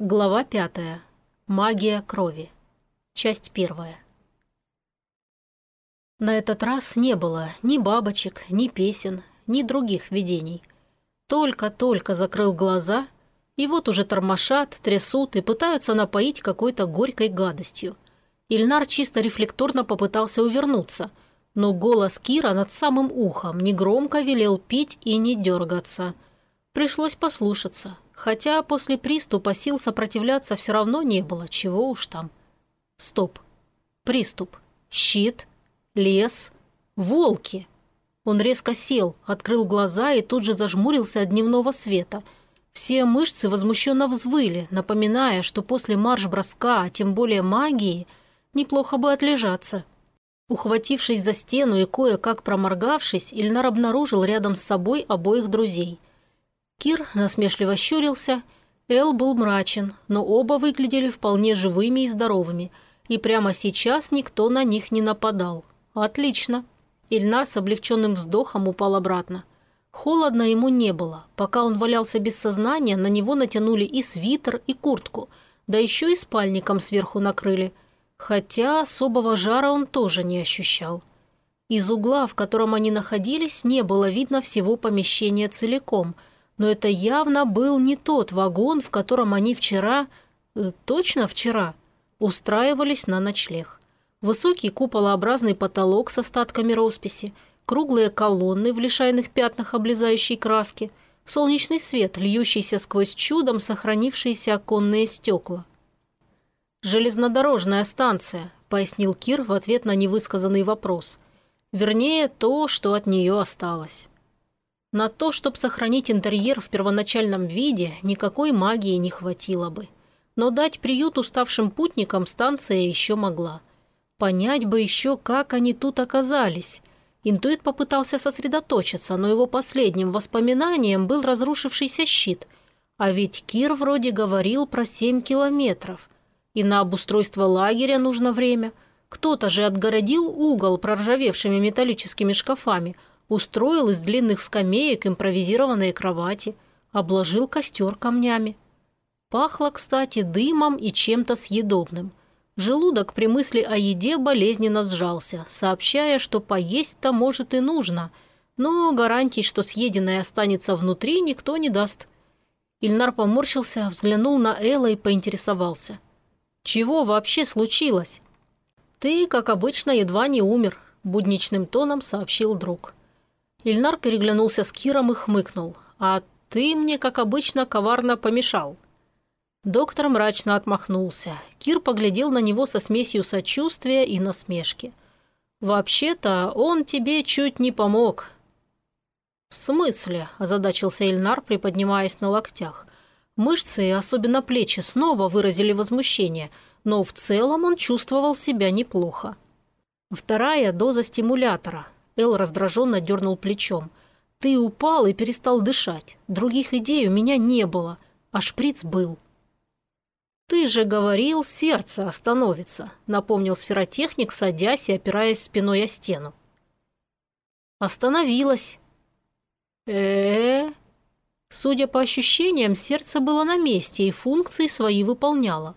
Глава пятая. Магия крови. Часть первая. На этот раз не было ни бабочек, ни песен, ни других видений. Только-только закрыл глаза, и вот уже тормошат, трясут и пытаются напоить какой-то горькой гадостью. Ильнар чисто рефлекторно попытался увернуться, но голос Кира над самым ухом негромко велел пить и не дергаться. Пришлось послушаться – Хотя после приступа сил сопротивляться все равно не было, чего уж там. Стоп. Приступ. Щит. Лес. Волки. Он резко сел, открыл глаза и тут же зажмурился от дневного света. Все мышцы возмущенно взвыли, напоминая, что после марш-броска, а тем более магии, неплохо бы отлежаться. Ухватившись за стену и кое-как проморгавшись, Ильнар обнаружил рядом с собой обоих друзей – Кир насмешливо щурился, Эл был мрачен, но оба выглядели вполне живыми и здоровыми, и прямо сейчас никто на них не нападал. Отлично. Ильнар с облегченным вздохом упал обратно. Холодно ему не было. Пока он валялся без сознания, на него натянули и свитер, и куртку, да еще и спальником сверху накрыли. Хотя особого жара он тоже не ощущал. Из угла, в котором они находились, не было видно всего помещения целиком – но это явно был не тот вагон, в котором они вчера, э, точно вчера, устраивались на ночлег. Высокий куполообразный потолок с остатками росписи, круглые колонны в лишайных пятнах облезающей краски, солнечный свет, льющийся сквозь чудом сохранившиеся оконные стекла. «Железнодорожная станция», — пояснил Кир в ответ на невысказанный вопрос. Вернее, то, что от нее осталось. На то, чтобы сохранить интерьер в первоначальном виде, никакой магии не хватило бы. Но дать приют уставшим путникам станция еще могла. Понять бы еще, как они тут оказались. Интуит попытался сосредоточиться, но его последним воспоминанием был разрушившийся щит. А ведь Кир вроде говорил про семь километров. И на обустройство лагеря нужно время. Кто-то же отгородил угол проржавевшими металлическими шкафами – устроил из длинных скамеек импровизированные кровати, обложил костер камнями. Пахло, кстати, дымом и чем-то съедобным. Желудок при мысли о еде болезненно сжался, сообщая, что поесть-то может и нужно, но гарантий, что съеденное останется внутри, никто не даст. Ильнар поморщился, взглянул на Элла и поинтересовался. «Чего вообще случилось?» «Ты, как обычно, едва не умер», – будничным тоном сообщил друг. Ильнар переглянулся с Киром и хмыкнул. «А ты мне, как обычно, коварно помешал». Доктор мрачно отмахнулся. Кир поглядел на него со смесью сочувствия и насмешки. «Вообще-то он тебе чуть не помог». «В смысле?» – озадачился Ильнар, приподнимаясь на локтях. Мышцы, особенно плечи, снова выразили возмущение, но в целом он чувствовал себя неплохо. Вторая доза стимулятора – Эл раздраженно дернул плечом. «Ты упал и перестал дышать. Других идей у меня не было, а шприц был». «Ты же говорил, сердце остановится», — напомнил сферотехник, садясь и опираясь спиной о стену. «Остановилось». э э Судя по ощущениям, сердце было на месте и функции свои выполняло.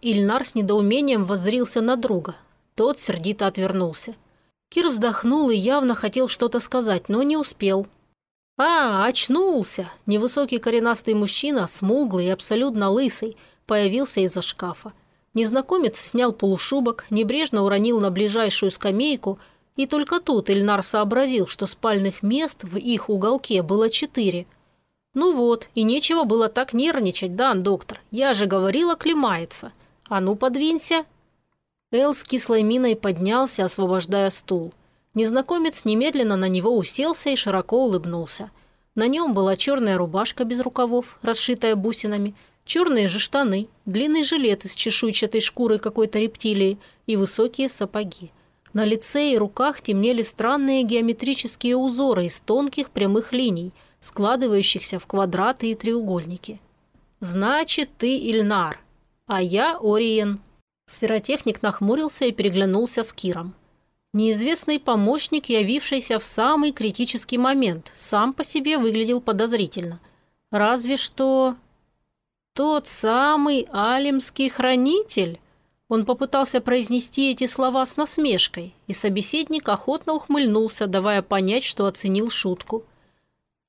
Ильнар с недоумением воззрился на друга. Тот сердито отвернулся. Кир вздохнул и явно хотел что-то сказать, но не успел. «А, очнулся!» Невысокий коренастый мужчина, смуглый и абсолютно лысый, появился из-за шкафа. Незнакомец снял полушубок, небрежно уронил на ближайшую скамейку, и только тут Эльнар сообразил, что спальных мест в их уголке было четыре. «Ну вот, и нечего было так нервничать, Дан, доктор. Я же говорила, клемается. А ну, подвинься!» Эл с кислой миной поднялся, освобождая стул. Незнакомец немедленно на него уселся и широко улыбнулся. На нем была черная рубашка без рукавов, расшитая бусинами, черные же штаны, длинный жилет из чешуйчатой шкуры какой-то рептилии и высокие сапоги. На лице и руках темнели странные геометрические узоры из тонких прямых линий, складывающихся в квадраты и треугольники. «Значит, ты Ильнар, а я Ориен», Сферотехник нахмурился и переглянулся с Киром. Неизвестный помощник, явившийся в самый критический момент, сам по себе выглядел подозрительно. Разве что... Тот самый алимский хранитель? Он попытался произнести эти слова с насмешкой, и собеседник охотно ухмыльнулся, давая понять, что оценил шутку.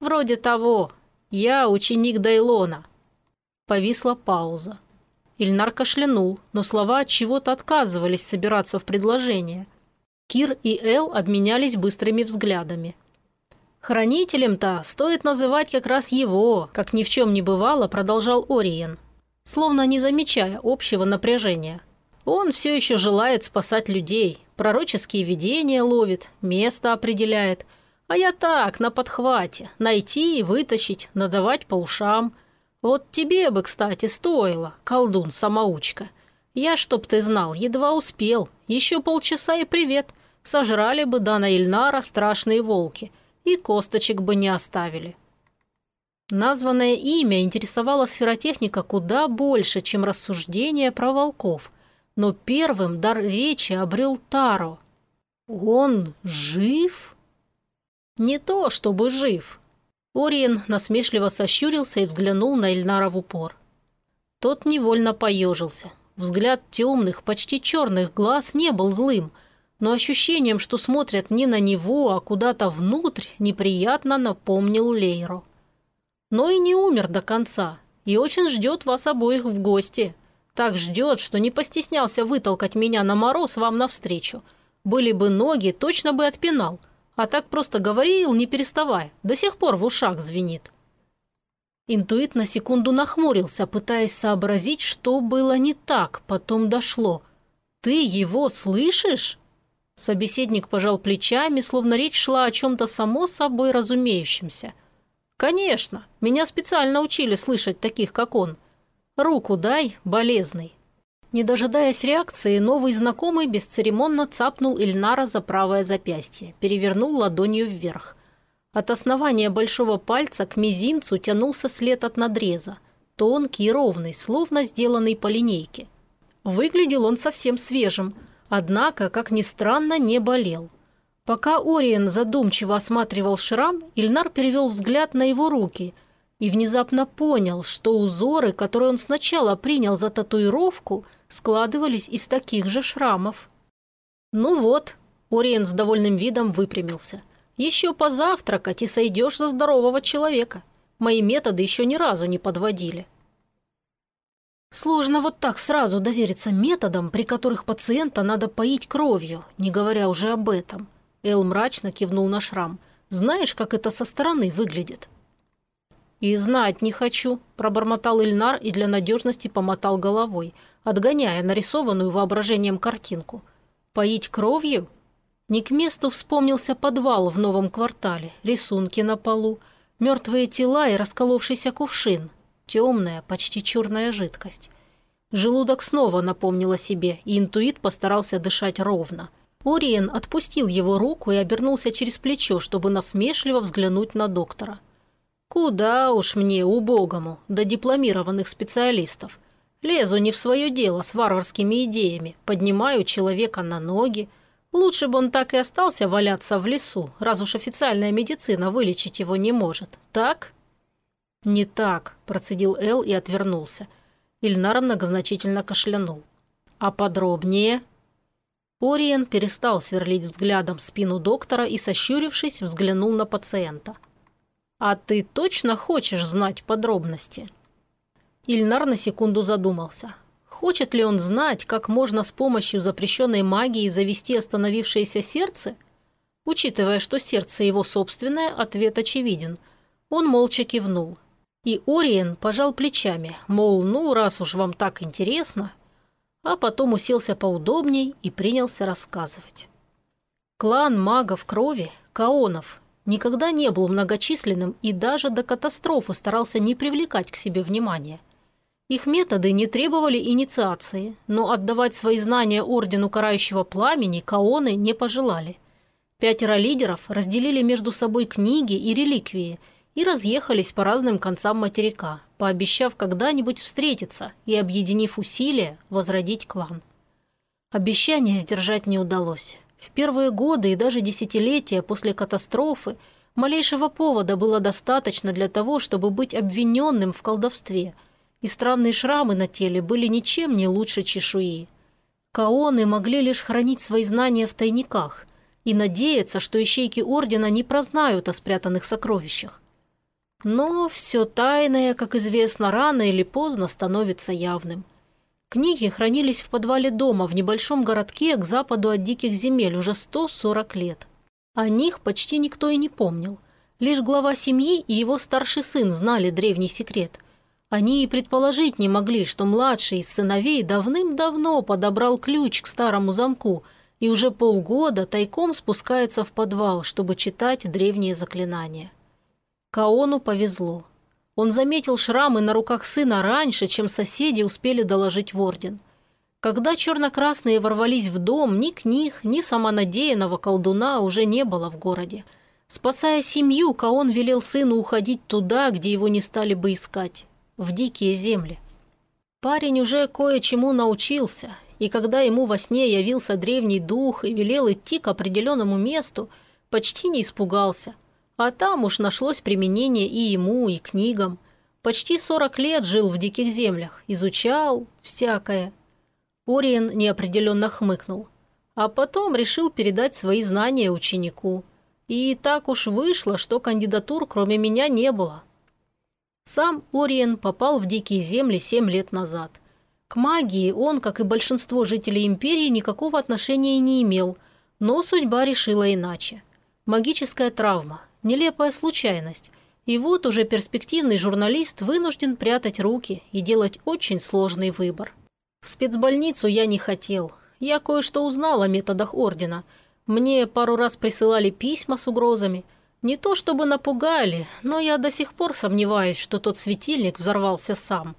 «Вроде того. Я ученик Дайлона». Повисла пауза. Ильнар кашлянул, но слова от чего-то отказывались собираться в предложение. Кир и Эл обменялись быстрыми взглядами. «Хранителем-то стоит называть как раз его», как ни в чем не бывало, продолжал Ориен, словно не замечая общего напряжения. «Он все еще желает спасать людей, пророческие видения ловит, место определяет, а я так, на подхвате, найти и вытащить, надавать по ушам. Вот тебе бы, кстати, стоило, колдун-самоучка. Я, чтоб ты знал, едва успел, еще полчаса и привет, сожрали бы Дана Ильнара страшные волки» и косточек бы не оставили. Названное имя интересовало сферотехника куда больше, чем рассуждение про волков. Но первым дар речи обрел Таро. «Он жив?» «Не то, чтобы жив». Ориен насмешливо сощурился и взглянул на Эльнара в упор. Тот невольно поежился. Взгляд темных, почти черных глаз не был злым – но ощущением, что смотрят не на него, а куда-то внутрь, неприятно напомнил Лейру. Но и не умер до конца, и очень ждет вас обоих в гости. Так ждет, что не постеснялся вытолкать меня на мороз вам навстречу. Были бы ноги, точно бы отпинал. А так просто говорил, не переставая. До сих пор в ушах звенит. Интуит на секунду нахмурился, пытаясь сообразить, что было не так, потом дошло. «Ты его слышишь?» Собеседник пожал плечами, словно речь шла о чем-то само собой разумеющемся. «Конечно, меня специально учили слышать таких, как он. Руку дай, болезный». Не дожидаясь реакции, новый знакомый бесцеремонно цапнул Ильнара за правое запястье, перевернул ладонью вверх. От основания большого пальца к мизинцу тянулся след от надреза, тонкий и ровный, словно сделанный по линейке. Выглядел он совсем свежим – Однако, как ни странно, не болел. Пока Ориен задумчиво осматривал шрам, Ильнар перевел взгляд на его руки и внезапно понял, что узоры, которые он сначала принял за татуировку, складывались из таких же шрамов. «Ну вот», – Ориен с довольным видом выпрямился, – «еще позавтракать и сойдешь за здорового человека. Мои методы еще ни разу не подводили». Сложно вот так сразу довериться методам, при которых пациента надо поить кровью, не говоря уже об этом. Эл мрачно кивнул на шрам. Знаешь, как это со стороны выглядит? «И знать не хочу», – пробормотал Ильнар и для надежности помотал головой, отгоняя нарисованную воображением картинку. «Поить кровью?» Не к месту вспомнился подвал в новом квартале, рисунки на полу, мертвые тела и расколовшийся кувшин, Темная, почти черная жидкость. Желудок снова напомнил о себе, и интуит постарался дышать ровно. Ориен отпустил его руку и обернулся через плечо, чтобы насмешливо взглянуть на доктора. «Куда уж мне, убогому, до дипломированных специалистов. Лезу не в свое дело с варварскими идеями, поднимаю человека на ноги. Лучше бы он так и остался валяться в лесу, раз уж официальная медицина вылечить его не может. Так?» «Не так», – процедил Эл и отвернулся. Ильнар многозначительно кашлянул. «А подробнее?» Ориен перестал сверлить взглядом спину доктора и, сощурившись, взглянул на пациента. «А ты точно хочешь знать подробности?» Ильнар на секунду задумался. Хочет ли он знать, как можно с помощью запрещенной магии завести остановившееся сердце? Учитывая, что сердце его собственное, ответ очевиден. Он молча кивнул. И Ориен пожал плечами, мол, ну, раз уж вам так интересно. А потом уселся поудобней и принялся рассказывать. Клан магов крови, Каонов, никогда не был многочисленным и даже до катастрофы старался не привлекать к себе внимания. Их методы не требовали инициации, но отдавать свои знания Ордену Карающего Пламени Каоны не пожелали. Пятеро лидеров разделили между собой книги и реликвии – и разъехались по разным концам материка, пообещав когда-нибудь встретиться и, объединив усилия, возродить клан. Обещание сдержать не удалось. В первые годы и даже десятилетия после катастрофы малейшего повода было достаточно для того, чтобы быть обвиненным в колдовстве, и странные шрамы на теле были ничем не лучше чешуи. Каоны могли лишь хранить свои знания в тайниках и надеяться, что ищейки Ордена не прознают о спрятанных сокровищах. Но все тайное, как известно, рано или поздно становится явным. Книги хранились в подвале дома в небольшом городке к западу от диких земель уже 140 лет. О них почти никто и не помнил. Лишь глава семьи и его старший сын знали древний секрет. Они и предположить не могли, что младший из сыновей давным-давно подобрал ключ к старому замку и уже полгода тайком спускается в подвал, чтобы читать древние заклинания. Каону повезло. Он заметил шрамы на руках сына раньше, чем соседи успели доложить в орден. Когда черно-красные ворвались в дом, ни книг, ни самонадеянного колдуна уже не было в городе. Спасая семью, Каон велел сыну уходить туда, где его не стали бы искать, в дикие земли. Парень уже кое-чему научился, и когда ему во сне явился древний дух и велел идти к определенному месту, почти не испугался, а там уж нашлось применение и ему, и книгам. Почти 40 лет жил в диких землях, изучал всякое. Ориен неопределенно хмыкнул. А потом решил передать свои знания ученику. И так уж вышло, что кандидатур кроме меня не было. Сам Ориен попал в дикие земли 7 лет назад. К магии он, как и большинство жителей империи, никакого отношения не имел, но судьба решила иначе. Магическая травма, Нелепая случайность. И вот уже перспективный журналист вынужден прятать руки и делать очень сложный выбор. В спецбольницу я не хотел. Я кое-что узнал о методах Ордена. Мне пару раз присылали письма с угрозами. Не то чтобы напугали, но я до сих пор сомневаюсь, что тот светильник взорвался сам.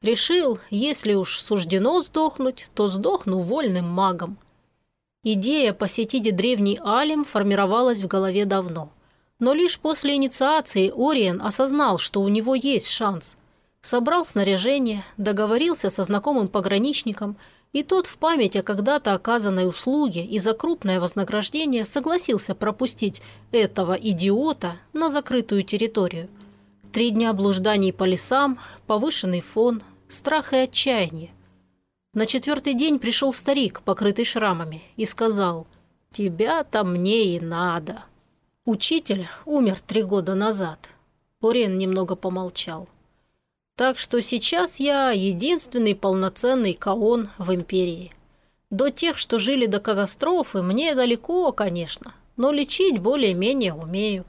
Решил, если уж суждено сдохнуть, то сдохну вольным магом. Идея посетить древний Алим формировалась в голове давно – но лишь после инициации Ориен осознал, что у него есть шанс. Собрал снаряжение, договорился со знакомым пограничником, и тот в память о когда-то оказанной услуге и за крупное вознаграждение согласился пропустить этого идиота на закрытую территорию. Три дня блужданий по лесам, повышенный фон, страх и отчаяние. На четвертый день пришел старик, покрытый шрамами, и сказал «Тебя-то мне и надо». Учитель умер три года назад. Орен немного помолчал. Так что сейчас я единственный полноценный каон в империи. До тех, что жили до катастрофы, мне далеко, конечно, но лечить более-менее умею.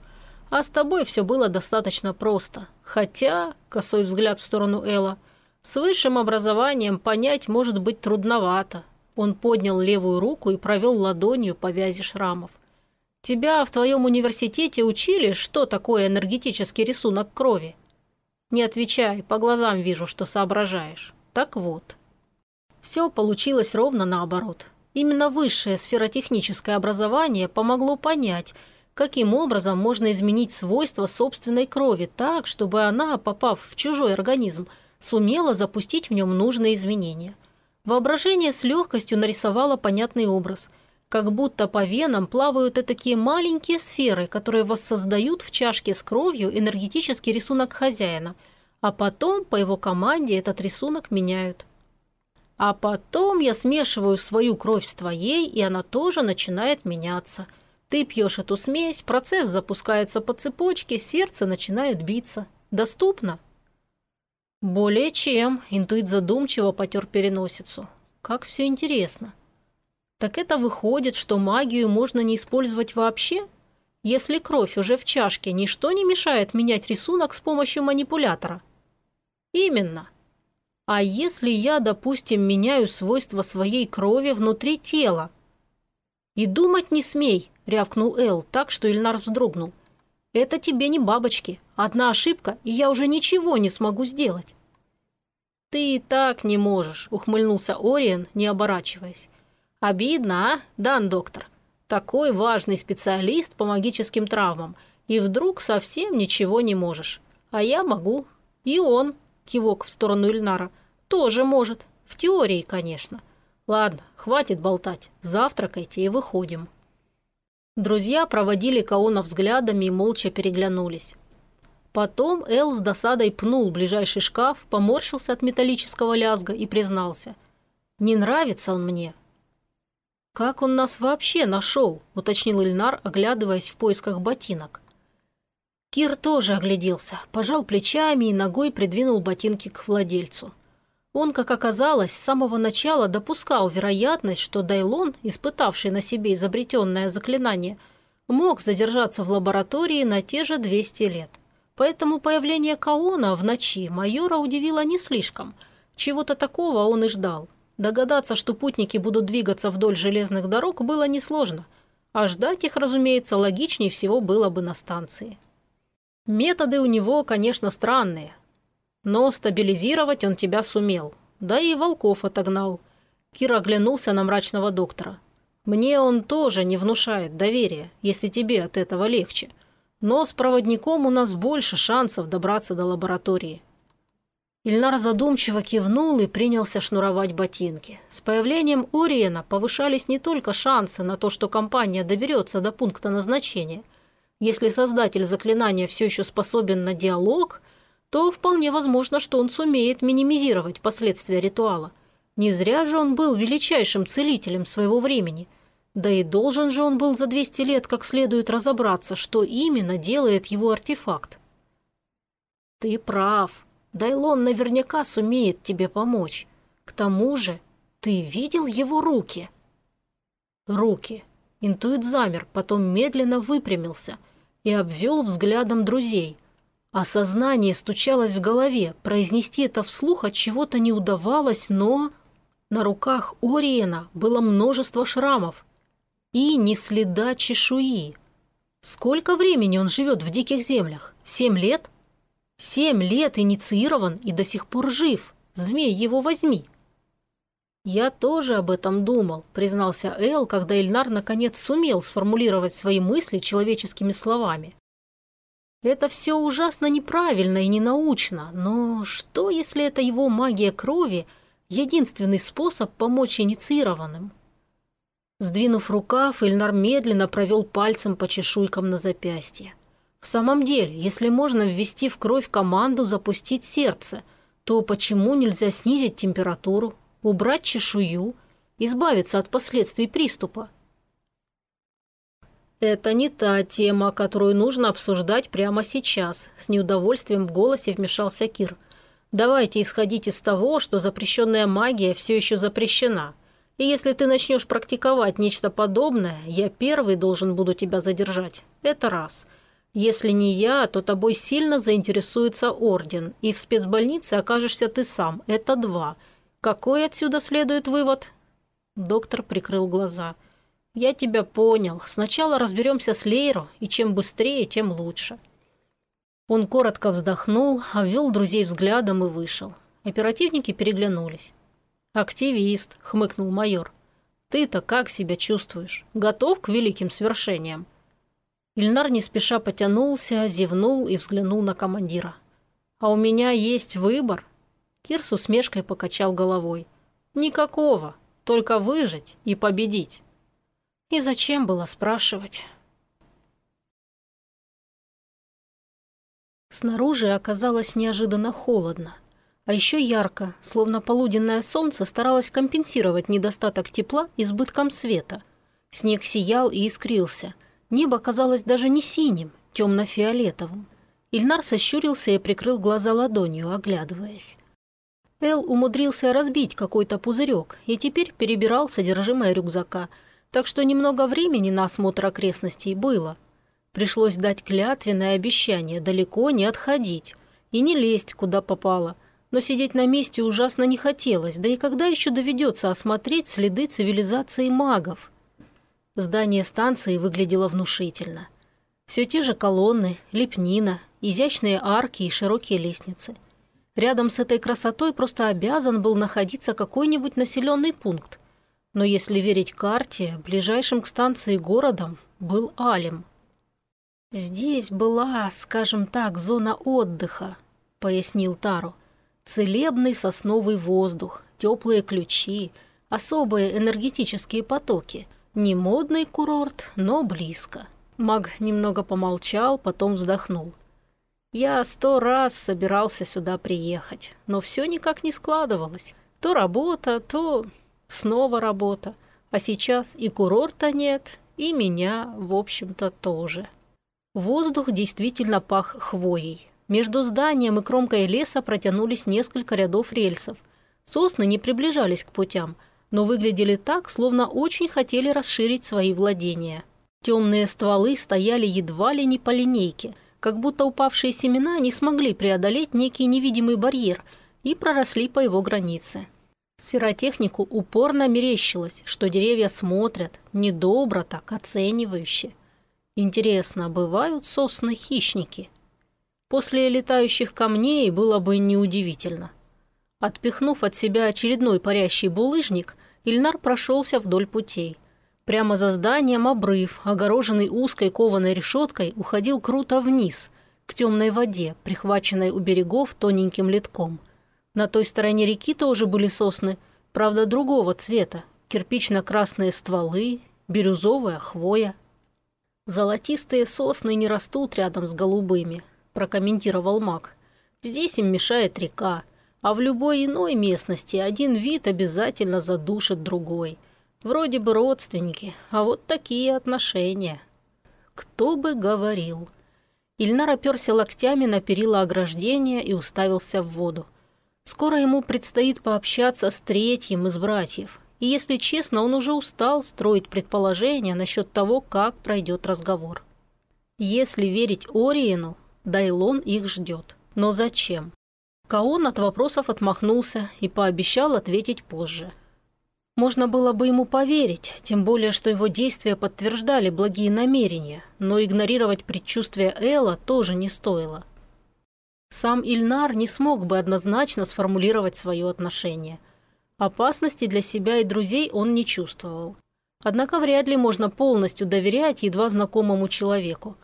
А с тобой все было достаточно просто. Хотя, косой взгляд в сторону Элла, с высшим образованием понять может быть трудновато. Он поднял левую руку и провел ладонью по вязи шрамов. Тебя в твоем университете учили, что такое энергетический рисунок крови? Не отвечай, по глазам вижу, что соображаешь. Так вот. Все получилось ровно наоборот. Именно высшее сферотехническое образование помогло понять, каким образом можно изменить свойства собственной крови так, чтобы она, попав в чужой организм, сумела запустить в нем нужные изменения. Воображение с легкостью нарисовало понятный образ – как будто по венам плавают и такие маленькие сферы, которые воссоздают в чашке с кровью энергетический рисунок хозяина, а потом по его команде этот рисунок меняют. А потом я смешиваю свою кровь с твоей, и она тоже начинает меняться. Ты пьешь эту смесь, процесс запускается по цепочке, сердце начинает биться. Доступно? Более чем, интуит задумчиво потер переносицу. Как все интересно. Так это выходит, что магию можно не использовать вообще? Если кровь уже в чашке, ничто не мешает менять рисунок с помощью манипулятора. Именно. А если я, допустим, меняю свойства своей крови внутри тела? И думать не смей, рявкнул Эл так, что Ильнар вздрогнул. Это тебе не бабочки. Одна ошибка, и я уже ничего не смогу сделать. «Ты и так не можешь», — ухмыльнулся Ориен, не оборачиваясь. Обидно, а, Дан доктор? Такой важный специалист по магическим травмам, и вдруг совсем ничего не можешь. А я могу. И он, кивок в сторону Ильнара, тоже может. В теории, конечно. Ладно, хватит болтать. Завтракайте и выходим. Друзья проводили Каона взглядами и молча переглянулись. Потом Эл с досадой пнул ближайший шкаф, поморщился от металлического лязга и признался. «Не нравится он мне». «Как он нас вообще нашел?» – уточнил Ильнар, оглядываясь в поисках ботинок. Кир тоже огляделся, пожал плечами и ногой придвинул ботинки к владельцу. Он, как оказалось, с самого начала допускал вероятность, что Дайлон, испытавший на себе изобретенное заклинание, мог задержаться в лаборатории на те же 200 лет. Поэтому появление Каона в ночи майора удивило не слишком. Чего-то такого он и ждал. Догадаться, что путники будут двигаться вдоль железных дорог, было несложно. А ждать их, разумеется, логичнее всего было бы на станции. Методы у него, конечно, странные. Но стабилизировать он тебя сумел. Да и волков отогнал. Кир оглянулся на мрачного доктора. «Мне он тоже не внушает доверия, если тебе от этого легче. Но с проводником у нас больше шансов добраться до лаборатории». Ильнар задумчиво кивнул и принялся шнуровать ботинки. С появлением Ориена повышались не только шансы на то, что компания доберется до пункта назначения. Если создатель заклинания все еще способен на диалог, то вполне возможно, что он сумеет минимизировать последствия ритуала. Не зря же он был величайшим целителем своего времени – да и должен же он был за 200 лет как следует разобраться, что именно делает его артефакт. Ты прав. Дайлон наверняка сумеет тебе помочь. К тому же, ты видел его руки? Руки. Интуит замер, потом медленно выпрямился и обвел взглядом друзей. Осознание стучалось в голове, произнести это вслух от чего-то не удавалось, но... На руках Ориена было множество шрамов, и ни следа чешуи. Сколько времени он живет в диких землях? Семь лет? Семь лет инициирован и до сих пор жив. Змей его возьми. «Я тоже об этом думал», – признался Эл, когда Эльнар наконец сумел сформулировать свои мысли человеческими словами. «Это все ужасно неправильно и ненаучно, но что, если это его магия крови – единственный способ помочь инициированным?» Сдвинув рукав, Ильнар медленно провел пальцем по чешуйкам на запястье. В самом деле, если можно ввести в кровь команду запустить сердце, то почему нельзя снизить температуру, убрать чешую, избавиться от последствий приступа? «Это не та тема, которую нужно обсуждать прямо сейчас», – с неудовольствием в голосе вмешался Кир. «Давайте исходить из того, что запрещенная магия все еще запрещена. И если ты начнешь практиковать нечто подобное, я первый должен буду тебя задержать. Это раз. Если не я, то тобой сильно заинтересуется Орден, и в спецбольнице окажешься ты сам. Это два. Какой отсюда следует вывод?» Доктор прикрыл глаза. «Я тебя понял. Сначала разберемся с Лейро, и чем быстрее, тем лучше». Он коротко вздохнул, обвел друзей взглядом и вышел. Оперативники переглянулись. «Активист», — хмыкнул майор. «Ты-то как себя чувствуешь? Готов к великим свершениям?» Ильнар не спеша потянулся, зевнул и взглянул на командира. «А у меня есть выбор?» Кир с усмешкой покачал головой. «Никакого, только выжить и победить». И зачем было спрашивать? Снаружи оказалось неожиданно холодно. А еще ярко, словно полуденное солнце старалось компенсировать недостаток тепла избытком света. Снег сиял и искрился. Небо казалось даже не синим, темно-фиолетовым. Ильнар сощурился и прикрыл глаза ладонью, оглядываясь. Эл умудрился разбить какой-то пузырек и теперь перебирал содержимое рюкзака, так что немного времени на осмотр окрестностей было. Пришлось дать клятвенное обещание далеко не отходить и не лезть, куда попало – но сидеть на месте ужасно не хотелось, да и когда еще доведется осмотреть следы цивилизации магов? Здание станции выглядело внушительно. Все те же колонны, лепнина, изящные арки и широкие лестницы. Рядом с этой красотой просто обязан был находиться какой-нибудь населенный пункт. Но если верить карте, ближайшим к станции городом был Алим. «Здесь была, скажем так, зона отдыха», — пояснил Тару. Целебный сосновый воздух, теплые ключи, особые энергетические потоки. Не модный курорт, но близко. Маг немного помолчал, потом вздохнул. Я сто раз собирался сюда приехать, но все никак не складывалось. То работа, то снова работа. А сейчас и курорта нет, и меня, в общем-то, тоже. Воздух действительно пах хвоей. Между зданием и кромкой леса протянулись несколько рядов рельсов. Сосны не приближались к путям, но выглядели так, словно очень хотели расширить свои владения. Темные стволы стояли едва ли не по линейке, как будто упавшие семена не смогли преодолеть некий невидимый барьер и проросли по его границе. Сферотехнику упорно мерещилось, что деревья смотрят, недобро так, оценивающе. Интересно, бывают сосны хищники? После летающих камней было бы неудивительно. Отпихнув от себя очередной парящий булыжник, Ильнар прошелся вдоль путей. Прямо за зданием обрыв, огороженный узкой кованой решеткой, уходил круто вниз, к темной воде, прихваченной у берегов тоненьким литком. На той стороне реки тоже были сосны, правда другого цвета, кирпично-красные стволы, бирюзовая хвоя. «Золотистые сосны не растут рядом с голубыми», – прокомментировал маг. «Здесь им мешает река, а в любой иной местности один вид обязательно задушит другой». Вроде бы родственники, а вот такие отношения. Кто бы говорил. Ильнар оперся локтями на перила ограждения и уставился в воду. Скоро ему предстоит пообщаться с третьим из братьев. И если честно, он уже устал строить предположения насчет того, как пройдет разговор. Если верить Ориену, Дайлон их ждет. Но зачем? Каон от вопросов отмахнулся и пообещал ответить позже. Можно было бы ему поверить, тем более, что его действия подтверждали благие намерения, но игнорировать предчувствие Элла тоже не стоило. Сам Ильнар не смог бы однозначно сформулировать свое отношение. Опасности для себя и друзей он не чувствовал. Однако вряд ли можно полностью доверять едва знакомому человеку.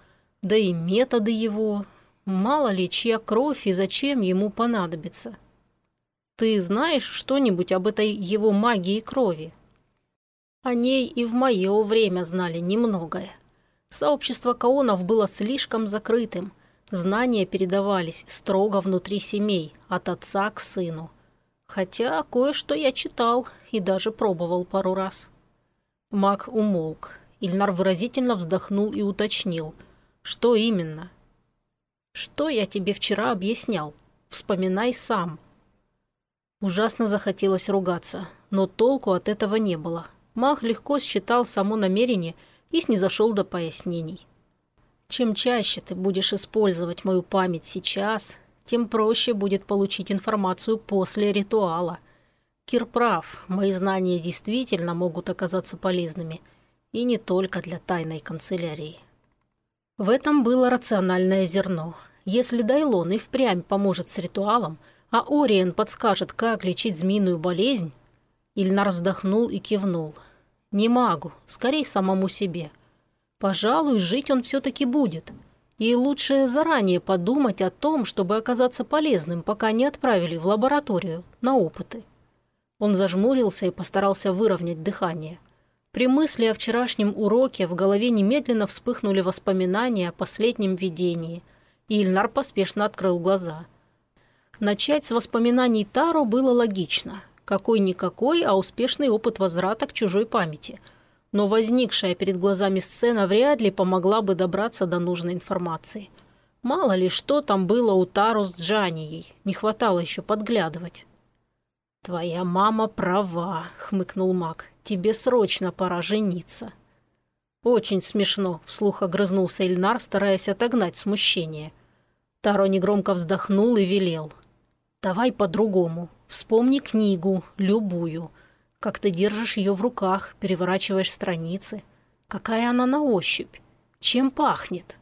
Да и методы его... Мало ли, чья кровь и зачем ему понадобится. Ты знаешь что-нибудь об этой его магии крови? О ней и в мое время знали немногое. Сообщество каонов было слишком закрытым. Знания передавались строго внутри семей, от отца к сыну. Хотя кое-что я читал и даже пробовал пару раз. Маг умолк. Ильнар выразительно вздохнул и уточнил. Что именно? Что я тебе вчера объяснял? Вспоминай сам. Ужасно захотелось ругаться, но толку от этого не было. Маг легко считал само намерение и снизошел до пояснений. Чем чаще ты будешь использовать мою память сейчас, тем проще будет получить информацию после ритуала. Кир прав, мои знания действительно могут оказаться полезными. И не только для тайной канцелярии. В этом было рациональное зерно. Если Дайлон и впрямь поможет с ритуалом – а Ориен подскажет, как лечить змеиную болезнь?» Ильнар вздохнул и кивнул. «Не магу, скорее самому себе. Пожалуй, жить он все-таки будет. И лучше заранее подумать о том, чтобы оказаться полезным, пока не отправили в лабораторию на опыты». Он зажмурился и постарался выровнять дыхание. При мысли о вчерашнем уроке в голове немедленно вспыхнули воспоминания о последнем видении, и Ильнар поспешно открыл глаза – Начать с воспоминаний Таро было логично. Какой-никакой, а успешный опыт возврата к чужой памяти. Но возникшая перед глазами сцена вряд ли помогла бы добраться до нужной информации. Мало ли, что там было у Таро с Джанией. Не хватало еще подглядывать. «Твоя мама права», — хмыкнул маг. «Тебе срочно пора жениться». «Очень смешно», — вслух огрызнулся Ильнар, стараясь отогнать смущение. Таро негромко вздохнул и велел. Давай по-другому. Вспомни книгу, любую. Как ты держишь ее в руках, переворачиваешь страницы. Какая она на ощупь? Чем пахнет?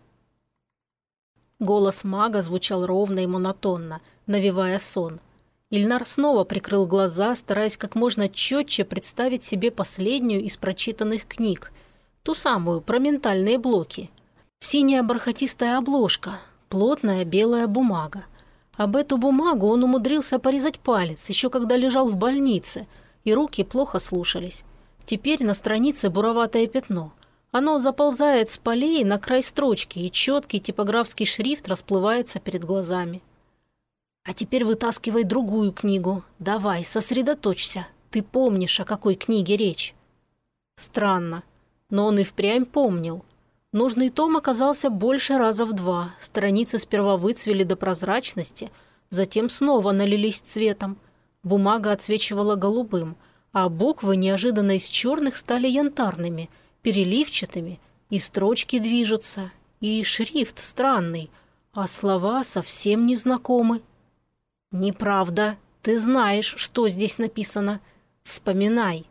Голос мага звучал ровно и монотонно, навевая сон. Ильнар снова прикрыл глаза, стараясь как можно четче представить себе последнюю из прочитанных книг. Ту самую, про ментальные блоки. Синяя бархатистая обложка, плотная белая бумага. Об эту бумагу он умудрился порезать палец, еще когда лежал в больнице, и руки плохо слушались. Теперь на странице буроватое пятно, Оно заползает с полей на край строчки, и четкий типографский шрифт расплывается перед глазами. А теперь вытаскивай другую книгу. Давай, сосредоточься. Ты помнишь, о какой книге речь. Странно, но он и впрямь помнил. Нужный том оказался больше раза в два. Страницы сперва выцвели до прозрачности, затем снова налились цветом. Бумага отсвечивала голубым, а буквы неожиданно из черных стали янтарными, переливчатыми, и строчки движутся, и шрифт странный, а слова совсем незнакомы. «Неправда. Ты знаешь, что здесь написано. Вспоминай».